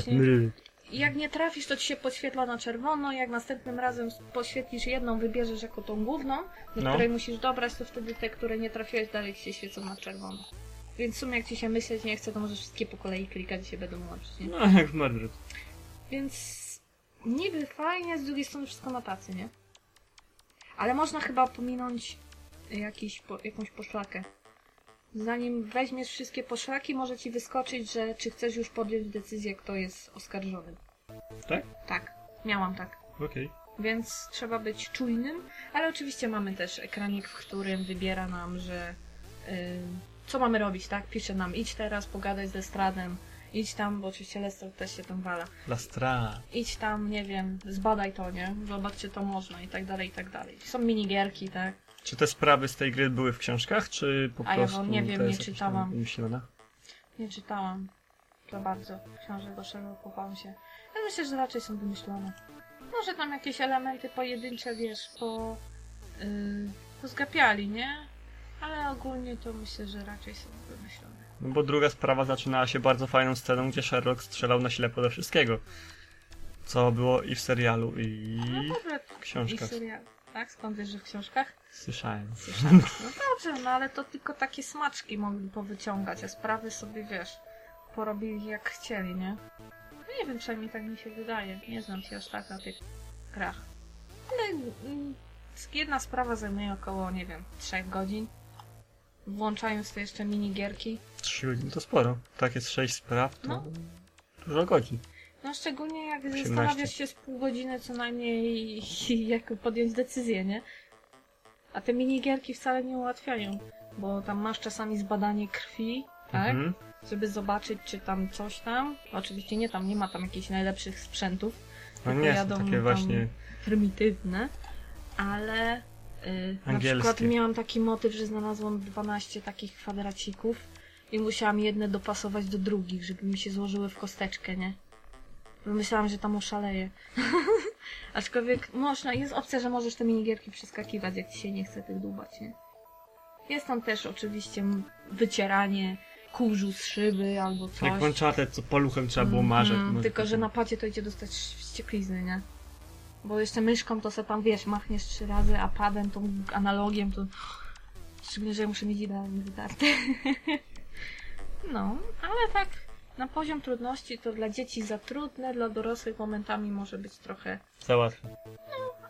jak nie trafisz, to ci się podświetla na czerwono. Jak następnym razem poświetlisz jedną, wybierzesz jako tą główną, do No. której musisz dobrać, to wtedy te, które nie trafiłeś, dalej ci się świecą na czerwono. Więc w sumie jak ci się myśleć nie chce, to możesz wszystkie po kolei klikać i się będą łączyć, nie? No, jak w Murdered. Więc niby fajnie, z drugiej strony wszystko na tacy, nie? Ale można chyba pominąć jakiś, po, jakąś poszlakę. Zanim weźmiesz wszystkie poszlaki, może ci wyskoczyć, że czy chcesz już podjąć decyzję, kto jest oskarżony. Tak? Tak, miałam tak. Okej. Więc trzeba być czujnym, ale oczywiście mamy też ekranik, w którym wybiera nam, że y, co mamy robić, tak? Pisze nam idź teraz, pogadaj z Lestradem, idź tam, bo oczywiście Lestard też się tam wala. Lastra. Idź tam, nie wiem, zbadaj to, nie? Zobacz, czy to można i tak dalej, i tak dalej. Są minigierki, tak? Czy te sprawy z tej gry były w książkach, czy po A ja prostu wam nie wiem, to nie czytałam. wymyślona? Nie czytałam za bardzo książek o Sherlocku Holmesie. Ja myślę, że raczej są wymyślone. Może tam jakieś elementy pojedyncze, wiesz, po... Yy, pozgapiali, nie? Ale ogólnie to myślę, że raczej są wymyślone. No bo druga sprawa zaczynała się bardzo fajną sceną, gdzie Sherlock strzelał na ślepo do wszystkiego. Co było i w serialu, i No dobrze, w książkach. i serial. Tak? Skąd wiesz, że w książkach? Słyszałem. Słyszałam. [LAUGHS] No dobrze, no ale to tylko takie smaczki mogli powyciągać, a sprawy sobie, wiesz, porobili jak chcieli, nie? No nie wiem, przynajmniej tak mi się wydaje. Nie znam się aż tak na tych grach. Ale mm, jedna sprawa zajmuje około, nie wiem, 3 godzin. Włączając to jeszcze minigierki. Trzy godziny to sporo. Tak jest sześć spraw, to No. dużo godzin. No szczególnie jak 18. zastanawiasz się z pół godziny co najmniej [LAUGHS] jak podjąć decyzję, nie? A te minigierki wcale nie ułatwiają, bo tam masz czasami zbadanie krwi, tak? Mhm. Żeby zobaczyć czy tam coś tam. Oczywiście nie tam, nie ma tam jakichś najlepszych sprzętów, No nie, są jadą takie właśnie... prymitywne, ale y, na przykład miałam taki motyw, że znalazłam 12 takich kwadracików i musiałam jedne dopasować do drugich, żeby mi się złożyły w kosteczkę, nie? Myślałam, że tam oszaleję. [LAUGHS] Aczkolwiek można, jest opcja, że możesz te minigierki przeskakiwać, jak ci się nie chce tych dłubać, nie? Jest tam też oczywiście wycieranie kurzu z szyby albo coś. Jak Uncharted, co paluchem trzeba było marzeć. Mhm, może tylko, tak- że na padzie to idzie dostać wścieklizny, nie? Bo jeszcze myszką to se tam, wiesz, machniesz trzy razy, a padem, tą analogiem to... Szczególnie, że ja muszę mieć idealnie wydarte. [LAUGHS] no, ale tak, na poziom trudności to dla dzieci za trudne, dla dorosłych momentami może być trochę... Załatwię.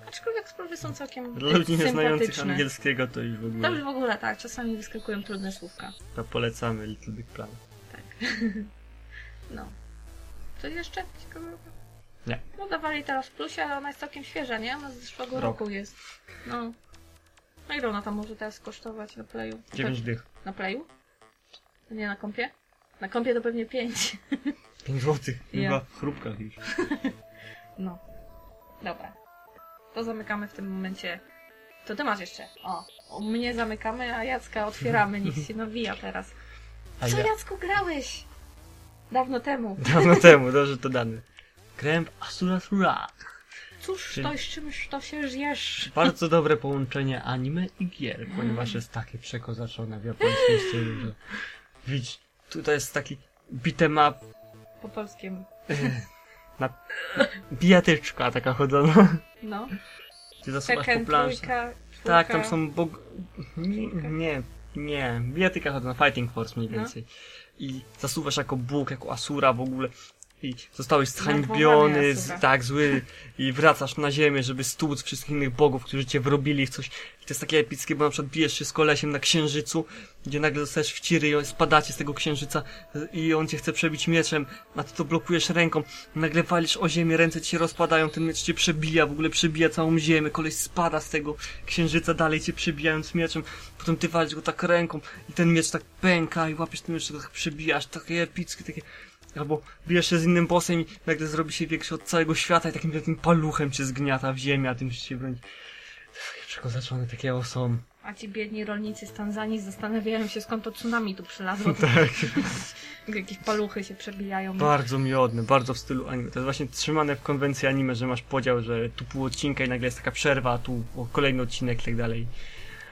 Aczkolwiek sprawy są całkiem Dla ludzi nieznających sympatyczne. angielskiego to już w To ogóle już w ogóle tak, czasami wyskakują trudne słówka. to polecamy Little Big Planet. [LAUGHS] No. Co jeszcze ciekawego? Nie. No dawali teraz w plusie, ale ona jest całkiem świeża, nie? Ona z zeszłego Rok. roku jest. No. No ile ona tam może teraz kosztować na playu? 9 dych. Na playu? To nie na kompie? Na kompie to pewnie 5. 5 złotych. Ja. Chyba w chrupkach już. [LAUGHS] No. Dobra. To zamykamy w tym momencie. To ty masz jeszcze. O. o mnie zamykamy, a Jacka otwieramy. Niech się nawija teraz. A Co ja Jacku grałeś? Dawno temu. dawno [LAUGHS] temu, dobrze to dane. Grałem w Asura Sura. Cóż Czyli- to z czymś to się zjesz? Bardzo dobre połączenie anime i gier, ponieważ jest takie przekozaczone w japońskim stylu, że widz, tutaj jest taki beat'em up, Po polskiemu. [LAUGHS] na, bijatyczka taka chodzona, No. ty zasuwasz po planszy. trójka, Tak, tam są bog... Nie, nie, nie, bijatyka chodzona, Fighting Force mniej No. więcej. I zasuwasz jako Bóg, jako Asura w ogóle. I zostałeś zhańbiony, z, tak, zły, i wracasz na ziemię, żeby stłuc wszystkich innych bogów, którzy cię wrobili w coś. I to jest takie epickie, bo na przykład bijesz się z kolesiem na księżycu, gdzie nagle dostajesz w ciry i spadacie z tego księżyca i on cię chce przebić mieczem, a ty to blokujesz ręką. Nagle walisz o ziemię, ręce ci się rozpadają, ten miecz cię przebija, w ogóle przebija całą ziemię, koleś spada z tego księżyca dalej cię przebijając mieczem, potem ty walisz go tak ręką i ten miecz tak pęka i łapiesz ten miecz, tak przebijasz, takie epickie, takie... Albo bijesz się z innym bossem i nagle zrobi się większy od całego świata i takim wielkim paluchem cię zgniata w ziemię, a tym się broni. Przekozaczone, takie są. A ci biedni rolnicy z Tanzanii zastanawiają się skąd to tsunami tu przylazło. [LAUGHS] Tak. [LAUGHS] Jakieś paluchy się przebijają. Bardzo miodne, bardzo w stylu anime. To jest właśnie trzymane w konwencji anime, że masz podział, że tu pół odcinka i nagle jest taka przerwa, a tu kolejny odcinek i tak dalej.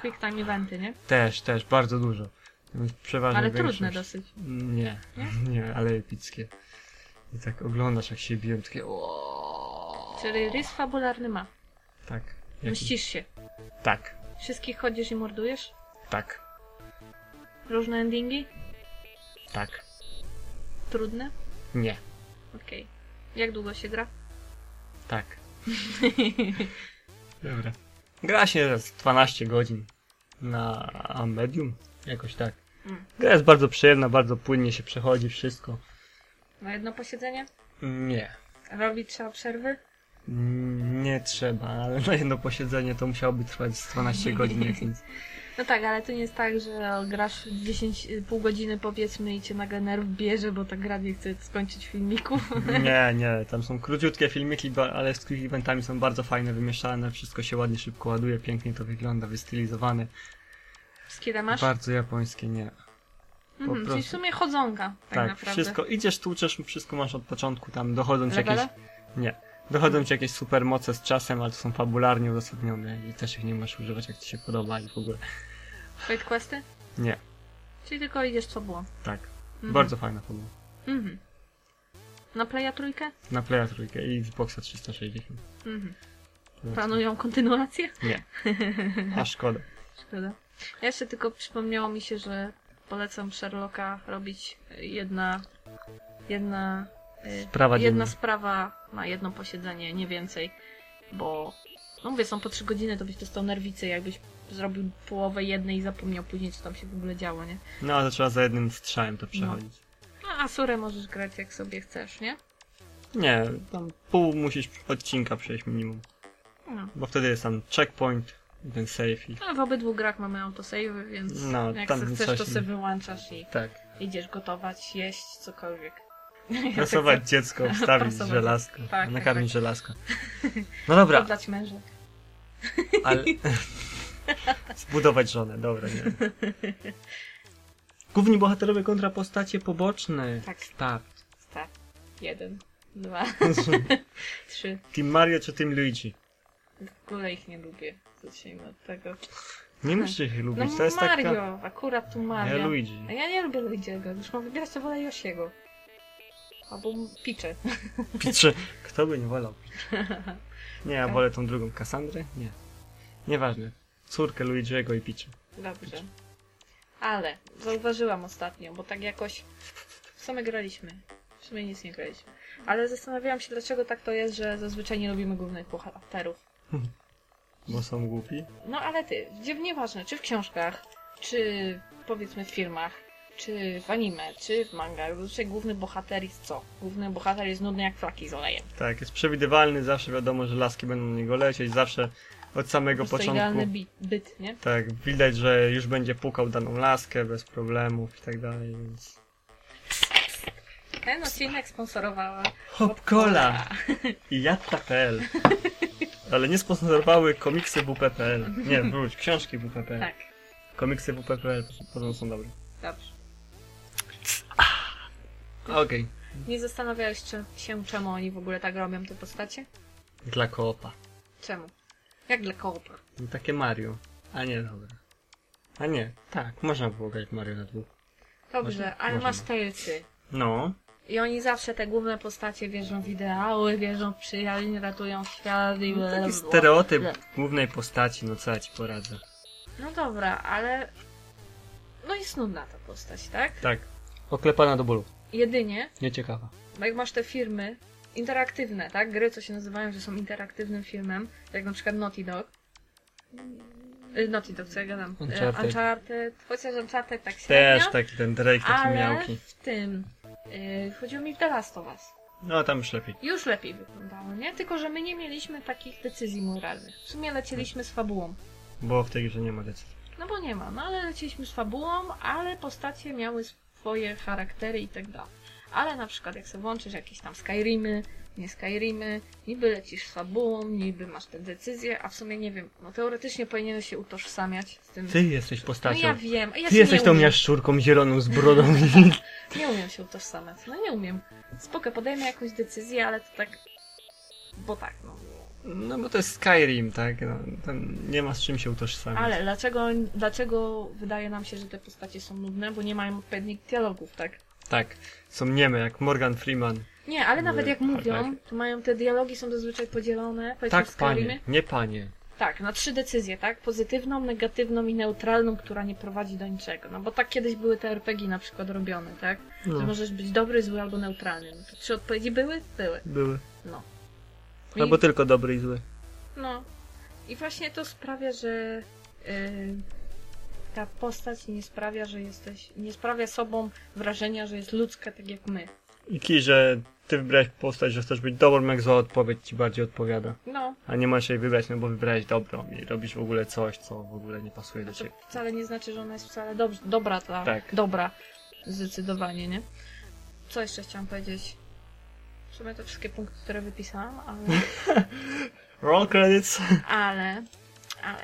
Quick time eventy, nie? Też, też, bardzo dużo. Przeważnie Ale większość. trudne dosyć. Nie, Nie? [LAUGHS] nie, ale epickie. I tak oglądasz jak się biją, takie. Czyli rys fabularny ma. Tak. Jaki? Mścisz się. Tak, Wszystkich chodzisz i mordujesz? tak, Różne endingi? tak. Trudne? Nie, Okej. Jak długo się gra? tak. [LAUGHS] Dobra. Gra się z 12 godzin na medium, jakoś tak. Gra jest bardzo przyjemna, bardzo płynnie się przechodzi wszystko. Na jedno posiedzenie? Nie. Robić trzeba przerwy? Mm, Nie trzeba, ale na jedno posiedzenie to musiałoby trwać z 12 godzin jak nic. [LAUGHS] No tak, ale to nie jest tak, że grasz 10, y, pół godziny powiedzmy i cię nagle nerw bierze, bo ta gra nie chce skończyć filmiku. Nie, [LAUGHS] nie, tam są króciutkie filmiki, ale z quick eventami są bardzo fajne, wymieszane, wszystko się ładnie, szybko ładuje, pięknie to wygląda, wystylizowane. Masz? Bardzo japońskie, nie. Mhm, czyli w sumie chodzonka, tak, Tak, naprawdę. wszystko, idziesz, tłuczesz, wszystko masz od początku, tam dochodzą ci jakieś... Nie. Dochodzą ci jakieś supermoce z czasem, ale to są fabularnie uzasadnione i też ich nie możesz używać jak ci się podoba i w ogóle. Fate Questy? Nie, Czyli tylko idziesz co było. tak. Mhm. Bardzo fajna formuła. Mhm. Na Playa trójkę? Na Playa trójkę i Xboxa 360. Mhm. Planują kontynuację? Nie. [LAUGHS] A szkoda. Szkoda. Ja jeszcze tylko przypomniało mi się, że polecam Sherlocka robić jedna jedna y, Sprawa jedna dzienna. sprawa na jedno posiedzenie, nie więcej, bo no mówię, są po trzy godziny, to byś dostał nerwicy, jakbyś zrobił połowę jednej i zapomniał później, co tam się w ogóle działo, nie? No ale trzeba za jednym strzałem to przechodzić. No, a Surę możesz grać jak sobie chcesz, nie? Nie, tam pół musisz odcinka przejść minimum. No. Bo wtedy jest tam checkpoint, ten save i... No, w obydwu grach mamy autosave, więc No, jak se coś chcesz, to sobie wyłączasz i Tak. idziesz gotować, jeść, cokolwiek. [LAUGHS] Prasować dziecko, [LAUGHS] wstawić żelazko, Tak, nakarmić tak, żelazko. [LAUGHS] No dobra, Oddać męża. ale... Zbudować żonę, dobra, nie. Główni bohaterowie kontra postacie poboczne. Tak. Start. Tak. Jeden, dwa, trzy. Team Mario czy Team Luigi? W ogóle ich nie lubię. Zacznijmy od tego. Nie musisz ich No lubić, to jest Mario, taka... akurat tu Mario. Ja Luigi. A ja nie lubię Luigiego. Już mam wybierać, to wolę Yoshiego. Albo Picze. [LAUGHS] Piczy. Kto by nie wolał? [LAUGHS] Nie, ja Tak. wolę tą drugą. Kassandrę? Nie. Nieważne. Córkę Luigiego i Piczy. Dobrze. Ale zauważyłam ostatnio, bo tak jakoś w sumie graliśmy. W sumie nic nie graliśmy. Ale zastanawiałam się, dlaczego tak to jest, że zazwyczaj nie lubimy głównych bohaterów. Bo są głupi. No ale ty, gdzie nieważne, czy w książkach, czy powiedzmy w filmach, czy w anime, czy w mangach, zazwyczaj główny bohater jest co? Główny bohater jest nudny jak flaki z olejem. Tak, jest przewidywalny, zawsze wiadomo, że laski będą na niego lecieć, zawsze od samego Po początku. idealny bi- byt, nie? Tak, widać, że już będzie pukał daną laskę bez problemów i tak dalej, więc... Ten odcinek sponsorowała Hop Cola i Jatta.pl [LAUGHS] Ale nie sponsorowały komiksy WP.pl. Nie, [LAUGHS] wróć, książki WP.pl. Tak, Komiksy WP.pl podobno są dobre. dobrze. Okej. Nie zastanawiałeś czy, się, czemu oni w ogóle tak robią te postacie? Dla koopa. Czemu? Jak dla koopa? No, takie Mario. A nie, dobra. A nie, tak, można było grać w Mario na dwóch. Dobrze, Można- ale masz Talesy. No, I oni zawsze, te główne postacie, wierzą w ideały, wierzą w przyjaźń, ratują świat i no taki stereotyp głównej postaci, no co ja ci poradzę. No dobra, ale... No jest nudna ta postać, tak? Tak. Oklepana do bólu. Jedynie, Nieciekawa. bo jak masz te firmy interaktywne, tak? Gry, co się nazywają, że są interaktywnym filmem, jak na przykład Naughty Dog. Y, Naughty Dog, co ja gadam? Y, Uncharted. Uncharted. Chociaż Uncharted tak Też średnio, taki ten Drake, taki ale miałki. w tym... Y, chodziło mi w The Last of Us. No tam już lepiej. Już lepiej wyglądało, nie? Tylko, że my nie mieliśmy takich decyzji moralnych. W sumie lecieliśmy z fabułą. Bo w tej grze nie ma decyzji. No bo nie ma, no ale leciliśmy z fabułą, ale postacie miały swoje charaktery i tak dalej. Ale na przykład jak sobie włączysz jakieś tam Skyrimy, nie Skyrimy, niby lecisz fabułą, niby masz te decyzje, a w sumie nie wiem, no teoretycznie powinieneś się utożsamiać z tym. Ty jesteś no postacią. ja wiem, a ja Ty jesteś nie tą jaszczurką zieloną z brodą. [LAUGHS] Nie umiem się utożsamiać, no nie umiem. Spoko, podejmę jakąś decyzję, ale to tak... Bo tak, no. No bo to jest Skyrim, tak? No, tam nie ma z czym się utożsamiać. Ale dlaczego, dlaczego wydaje nam się, że te postacie są nudne? Bo nie mają odpowiednich dialogów, tak? Tak, są nieme, jak Morgan Freeman. Nie, ale nawet jak mówią, to mają te dialogi są zazwyczaj podzielone. Tak, panie, nie panie. Tak, na trzy decyzje, tak? Pozytywną, negatywną i neutralną, która nie prowadzi do niczego. No bo tak kiedyś były te RPG na przykład robione, tak? Że No, możesz być dobry, zły albo neutralny. No to trzy odpowiedzi były? Były. były. No. I, Albo tylko dobry i zły. no. I właśnie to sprawia, że yy, ta postać nie sprawia, że jesteś, nie sprawia sobą wrażenia, że jest ludzka tak jak my. I kij, że ty wybrałeś postać, że chcesz być dobrą, jak zła odpowiedź ci bardziej odpowiada. No, A nie możesz jej wybrać, no bo wybrałeś dobrą i robisz w ogóle coś, co w ogóle nie pasuje do To ciebie. wcale nie znaczy, że ona jest wcale dobrze, dobra ta, Tak. dobra, zdecydowanie, nie? Co jeszcze chciałam powiedzieć? W sumie to wszystkie punkty, które wypisałam, ale, [LAUGHS] Roll credits. ale, ale,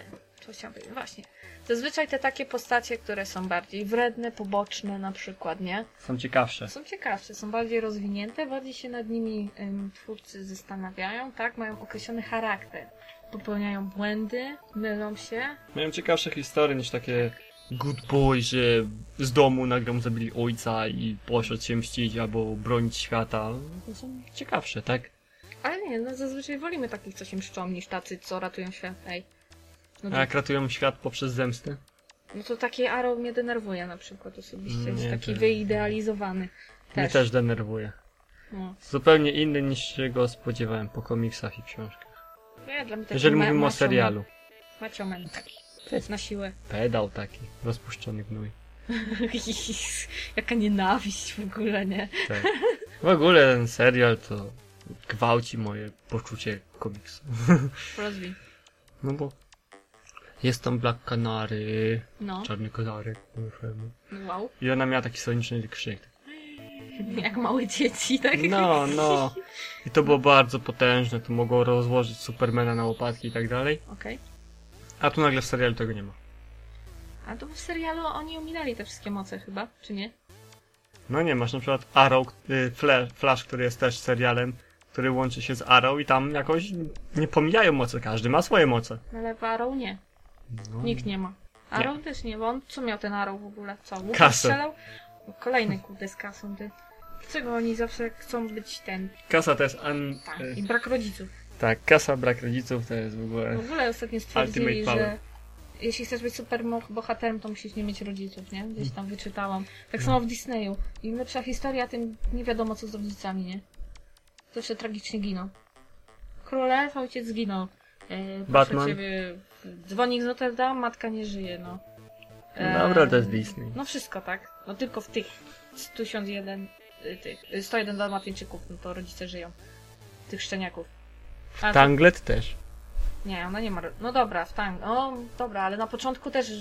co chciałam powiedzieć? Właśnie, zazwyczaj te takie postacie, które są bardziej wredne, poboczne na przykład, nie? Są ciekawsze. Są ciekawsze, są bardziej rozwinięte, bardziej się nad nimi ym, twórcy zastanawiają, tak? Mają określony charakter. Popełniają błędy, mylą się, Mają ciekawsze historie niż takie good boy, że z domu nagle mu zabili ojca i poszedł się mścić albo bronić świata. To są ciekawsze, tak? Ale nie, no zazwyczaj wolimy takich, co się mszczą, niż tacy, co ratują świat. Ej. No, A jak ratują świat poprzez zemstę? no to taki Arrow mnie denerwuje na przykład osobiście. Jest Nie, taki to- wyidealizowany. Mnie Też. też denerwuje. No. Zupełnie inny niż się go spodziewałem po komiksach i książkach. Nie, dla mnie taki Jeżeli ma- mówimy o serialu. man taki. Na siłę. Pedał taki, rozpuszczony gnój. [LAUGHS] Jaka nienawiść w ogóle, nie? Tak. W ogóle ten serial to gwałci moje poczucie komiksu. [LAUGHS] Rozwij. No bo jest tam Black Canary, No. czarny mówiłem. Wow. I ona miała taki soniczny krzyk. [LAUGHS] Jak małe dzieci, tak? No, no. I to było bardzo potężne, to mogło rozłożyć Supermana na łopatki i tak dalej. Okej. A tu nagle w serialu tego nie ma. A to w serialu oni ominęli te wszystkie moce chyba, czy nie? No nie, masz na przykład Arrow, y, Flash, który jest też serialem, który łączy się z Arrow i tam jakoś nie pomijają moce, każdy ma swoje moce. Ale w Arrow nie. No. Nikt nie ma. Arrow też nie, bo on co miał ten Arrow w ogóle? Co? Łuk Kasę. strzelał? Kolejny kurde z kasą, ty. Dlaczego oni zawsze chcą być ten... Kasa to jest an... Tak, y, i brak rodziców. tak, kasa, brak rodziców to jest w ogóle... W ogóle ostatnio stwierdzili, że jeśli chcesz być super bohaterem, to musisz nie mieć rodziców, nie? Gdzieś tam wyczytałam. Tak samo w Disneyu. Im lepsza historia, tym nie wiadomo co z rodzicami, nie? Zawsze tragicznie giną. Królew, ojciec zginął. E, proszę Batman. Ciebie, dzwonik z Notre Dame, matka nie żyje, no. No Dobra, to jest Disney. No wszystko, tak? No tylko w tych 1001, y, tych, y, 101 dalmatyńczyków, no to rodzice żyją. Tych szczeniaków. A, Tanglet też. nie, ona nie ma. No dobra, w tang. No dobra, ale na początku też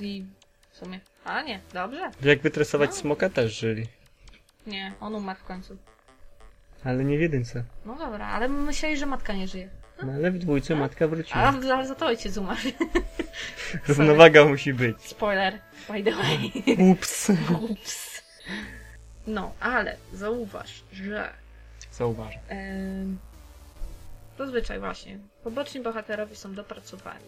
i w sumie. A nie, dobrze. Jak wytresować No. smoka też żyli. Nie, on umarł w końcu. Ale nie w jedynce. No dobra, ale myśleli, że matka nie żyje. No ale w dwójce matka A, wróciła. ale za to ojciec umarł. [LAUGHS] Równowaga musi być. Spoiler, by the way. Ups. Ups. No, ale zauważ, że Zauważam. em, zazwyczaj właśnie poboczni bohaterowie są dopracowani.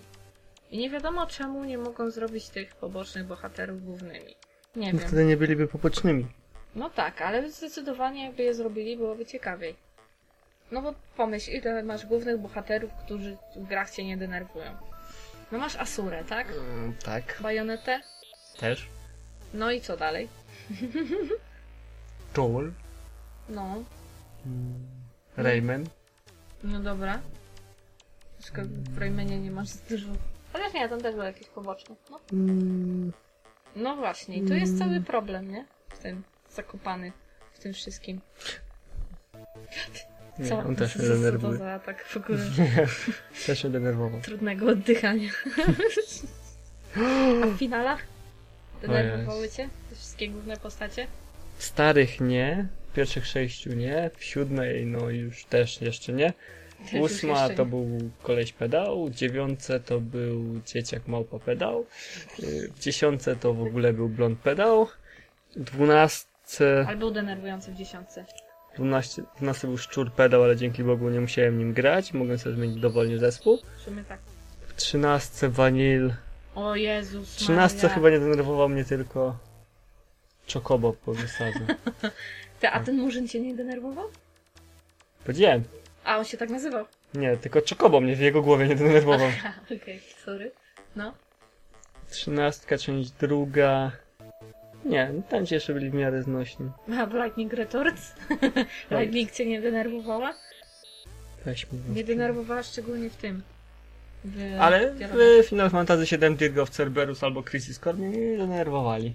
I nie wiadomo czemu nie mogą zrobić tych pobocznych bohaterów głównymi. Nie No wiem. wtedy nie byliby pobocznymi. No tak, ale zdecydowanie jakby je zrobili, byłoby ciekawiej. No bo pomyśl, ile masz głównych bohaterów, którzy w grach cię nie denerwują. No masz Asurę, tak? Mm, tak. Bajonetę? Też. No i co dalej? [LAUGHS] Joel. No, Rayman. no dobra. Tylko w Raymanie nie masz dużo... Chociaż nie, tam też był jakiś poboczny. No, Mm, no właśnie, i tu jest cały problem, nie? W tym, zakopany w tym wszystkim. [LAUGHS] Nie, Co? on też to denerwuje. za atak w ogóle [LAUGHS] Też się denerwował. trudnego oddychania. [GASPS] A w finalach? Denerwowały cię te wszystkie główne postacie? W starych nie. W pierwszych sześciu nie. W siódmej no już też jeszcze nie. Też Ósma to nie. był koleś pedał, dziewiące to był dzieciak małpa pedał, y, w dziesiątce to w ogóle był blond pedał, dwunastce, Ale był denerwujący w dziesiątce. Dwunaście, dwunasty był szczur pedał, ale dzięki Bogu nie musiałem nim grać, mogłem sobie zmienić dowolnie zespół. W sumie tak. W trzynastce wanil, O Jezus w trzynastce Maria. chyba nie denerwował mnie tylko Chocobo po wysadze. [LAUGHS] Ty, a ten murzyn cię nie denerwował? Powiedziałem, A, on się tak nazywał. nie, tylko Chocobo mnie w jego głowie nie denerwował. Aha, [LAUGHS] Okej, sorry. No. Trzynastka, część druga. Nie, no tam ci jeszcze byli w miarę znośni. A w Lightning Retorts? Lightning cię nie denerwowała? Weź mi Nie denerwowała szczególnie w tym. W Ale w Final Fantasy VII Dirge of Cerberus albo Crisis Core mnie nie denerwowali.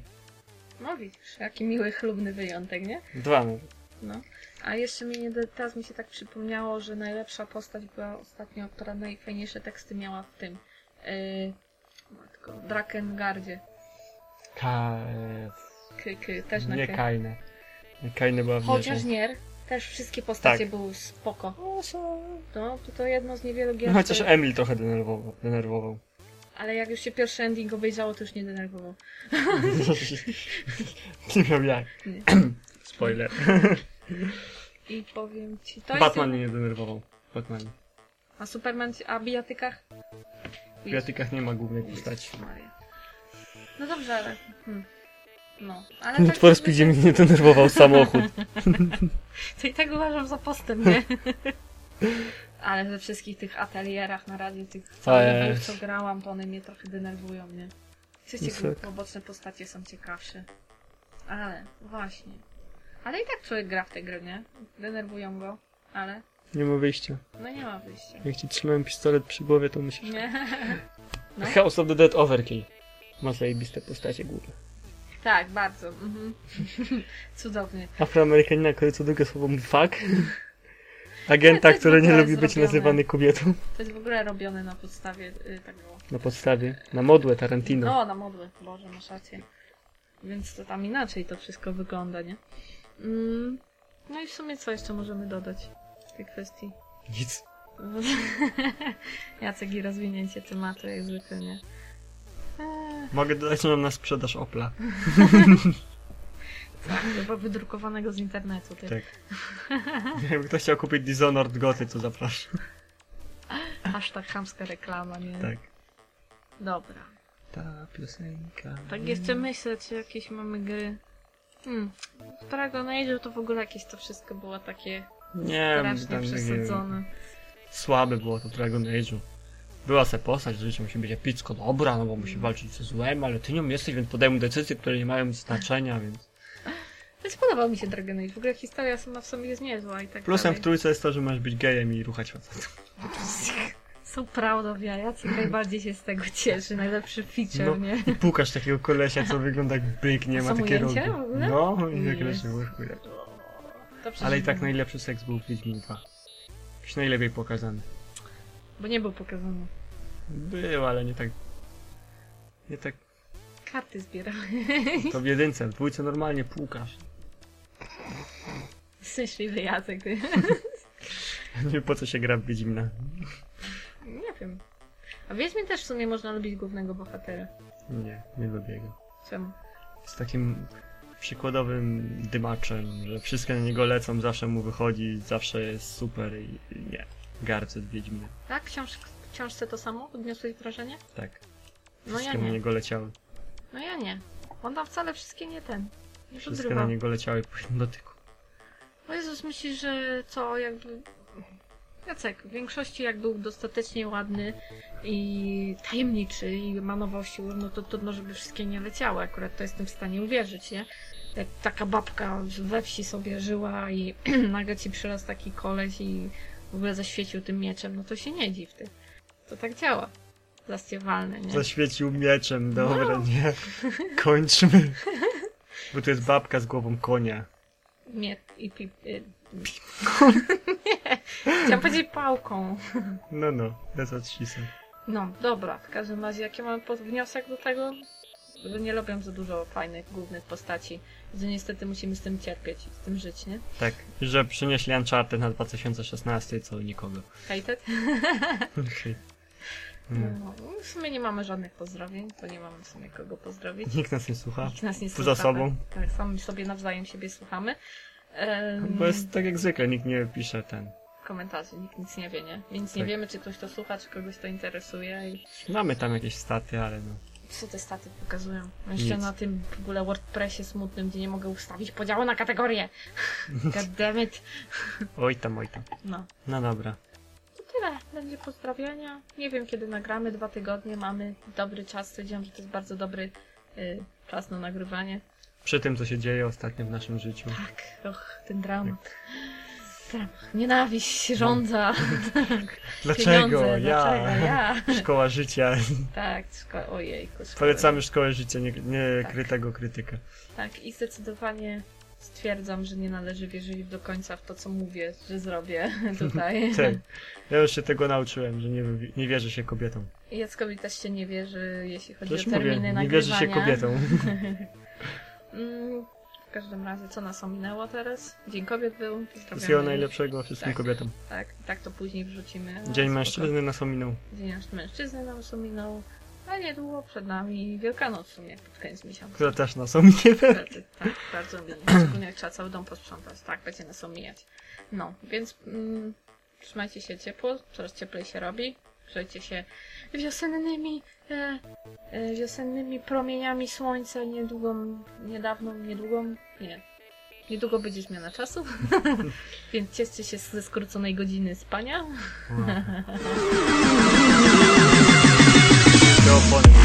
No widzisz, jaki miły, chlubny wyjątek, nie? Dwa nawet. No. A jeszcze mi nie, teraz mi się tak przypomniało, że najlepsza postać była ostatnio, która najfajniejsze teksty miała w tym. Yy, Drakengardzie. Ka... K, k, też na Nie K. Kajne. Kajne była w Chociaż. Nier, też wszystkie postacie Tak. były spoko. No, to, to jedno z niewielu gier, No, chociaż które- Emil trochę denerwował. denerwował. ale jak już się pierwszy ending obejrzało, to już nie denerwował. [LAUGHS] nie miał jak. Nie. [CLEARS THROAT] Spoiler. [LAUGHS] I powiem ci, to Batman jest... nie denerwował. Batman. A Superman, a bijatykach? W Biatykach nie ma głównej postaci. Maria. No dobrze, ale... Hmm. No, ale tak for to Speedzie mnie nie denerwował samochód. [LAUGHS] To i tak uważam za postęp, nie? [LAUGHS] Ale we wszystkich tych atelierach na radiu, tych całych jest. co grałam, to one mnie trochę denerwują, nie? Trzecie No tak. poboczne postacie są ciekawsze. Ale, właśnie. Ale i tak człowiek gra w te gry, nie? Denerwują go, ale Nie ma wyjścia. no nie ma wyjścia. Jak ci trzymałem pistolet przy głowie, to musisz... Nie? [LAUGHS] No. House of the Dead Overkill. Ma zajebiste postacie główne. Tak, bardzo. Mhm. [LAUGHS] Cudownie. Afroamerykanina, który co drugie słowo fuck. [LAUGHS] Agenta, jest który nie lubi być zrobione. nazywany kobietą. To jest w ogóle robione na podstawie y, tego... Na podstawie. Na modłę Tarantino. No, na modłę. Boże, masz rację. Więc to tam inaczej to wszystko wygląda, nie? Mm, no i w sumie co jeszcze możemy dodać w tej kwestii? Nic. [LAUGHS] Jacek i rozwinięcie tematu, jak zwykle, nie? Mogę dodać nam na sprzedaż Opla. [LAUGHS] tak, chyba wydrukowanego z internetu. Ty. Tak. Jakby ktoś chciał kupić Dishonored Goty, to zapraszam. Hashtag chamska reklama, nie? Tak. Dobra. Ta piosenka. Tak jeszcze myślę, czy jakieś mamy gry. Hmm. W Dragon Age to w ogóle jakieś to wszystko było takie Nie, strasznie przesadzone. słabe było to Dragon Age'u. Była se postać, że musi być epicko dobra, no bo musi walczyć ze złem, ale ty nią jesteś, więc podejmuj decyzje, które nie mają znaczenia, więc... Więc podobał mi się Dragon Age. W ogóle historia sama w sobie jest niezła i tak Plusem w dalej. trójce jest to, że masz być gejem i ruchać facetem. [LAUGHS] Są proud of ja. Jacek najbardziej się z tego cieszy. Najlepszy feature, No. nie? I pukasz takiego kolesia, co wygląda jak byk, nie A ma są takie rogi. w? No, i Jezu. leży Ale i tak najlepszy seks był w Wiedźmin 2. Jakiś najlepiej pokazany. Bo nie był pokazany. Był, ale nie tak... Nie tak... Karty zbieramy. [LAUGHS] To w jedynce, w dwójce normalnie płukasz. Szczęśliwy Jacek. ty. [LAUGHS] Nie po co się gra w Wiedźmina. Nie wiem. A Wiedźmin też w sumie można lubić głównego bohatera. Nie, nie lubię go. Czemu? Jest takim przykładowym dymaczem, że wszystkie na niego lecą, zawsze mu wychodzi, zawsze jest super i i nie. Gardzę z Wiedźminem. Tak? Książ w książce to samo? Odniosłeś wrażenie? Tak. No ja Wszystkie na nie. niego leciały. No ja nie. On tam wcale wszystkie nie ten. Wszystkie podrywa. na niego leciały po jednym dotyku. O Jezus, myślisz, że co, jakby... Jacek, w większości jak był dostatecznie ładny i tajemniczy i ma nowości, no to trudno, żeby wszystkie nie leciały. Akurat to jestem w stanie uwierzyć, nie? Jak taka babka we wsi sobie żyła i [CLEARS THROAT] nagle ci przyraz taki koleś i w ogóle zaświecił tym mieczem, no to się nie dziw ty. To tak działa. Zastiewalne, nie? Zaświecił mieczem, dobra, nie. [LAUGHS] Kończmy. Bo to jest babka z głową konia. Mie i pi... Y... [LAUGHS] nie, chciałam powiedzieć pałką. No, no, she said. No, dobra, w każdym razie jaki mamy wniosek do tego? Że nie lubią za dużo fajnych, głównych postaci. Że niestety musimy z tym cierpieć i z tym żyć, nie? Tak, że przynieśli Uncharted na 2016, co nikogo. Hated? Okej. Nie. No, w sumie nie mamy żadnych pozdrowień, to nie mamy w sumie kogo pozdrowić. Nikt nas nie słucha. Nikt nas nie słucha. Poza sobą. Tak, tak, sami sobie nawzajem siebie słuchamy. Em, Bo jest tak jak zwykle, nikt nie pisze ten. komentarzy, nikt nic nie wie, nie? Więc nie Tak. wiemy, czy ktoś to słucha, czy kogoś to interesuje i Mamy tam jakieś staty, ale no. Co te staty pokazują. Jeszcze Nic. na tym w ogóle WordPressie smutnym, gdzie nie mogę ustawić podziału na kategorie. [LAUGHS] God damn it. Oj tam, oj tam. No. No dobra. To tyle. Będzie pozdrawiania. Nie wiem, kiedy nagramy. Dwa tygodnie mamy. Dobry czas. Stwierdziłam, że to jest bardzo dobry y, czas na nagrywanie. Przy tym, co się dzieje ostatnio w naszym życiu. Tak. Och, ten dramat. Nienawiść rządza. [LAUGHS] Dlaczego? Pieniądze. ja. Dlaczego? Ja. [LAUGHS] Szkoła życia. Tak. Szko- ojej. Polecamy szkołę życia, nie, nie Tak. krytego krytyka. Tak. I zdecydowanie stwierdzam, że nie należy wierzyć do końca w to, co mówię, że zrobię [LAUGHS] tutaj. Tak. Ja już się tego nauczyłem, że nie, nie wierzy się kobietom. Jackowi też się nie wierzy, jeśli chodzi o mówię, terminy nie nagrywania. wierzy się kobietom. W każdym razie, co nas ominęło teraz? Dzień kobiet był. Wszystkiego najlepszego wszystkim Tak. kobietom. Tak, tak to później wrzucimy. Dzień Spoko. mężczyzny nas ominął. Dzień mężczyzny nam ominął. A niedługo przed nami Wielkanoc w sumie, pod koniec miesiąca. Która też nas ominie. Tak, bardzo minie. Szczególnie jak trzeba cały dom posprzątać. Tak, będzie nas omijać. No, więc mm, trzymajcie się ciepło, coraz cieplej się robi. Grzejcie się wiosennymi, e, e, wiosennymi promieniami słońca. Niedługo, niedawno, niedługo, nie. Niedługo będzie zmiana czasu, [LAUGHS] więc cieszcie się ze skróconej godziny spania. [LAUGHS] Opony.